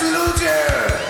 Luger.